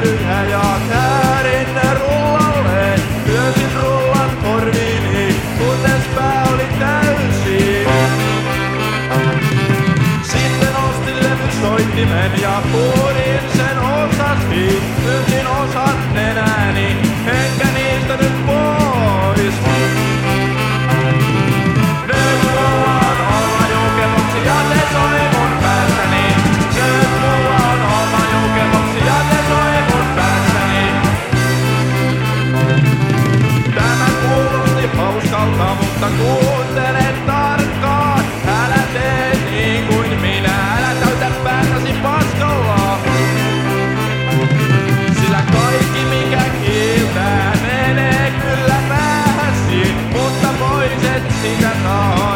levyä ja käärin ne rullalle. Lyötin rullan korviini, kunnes pää oli täysi. Sitten ostin levysoittimen ja purin Take that on.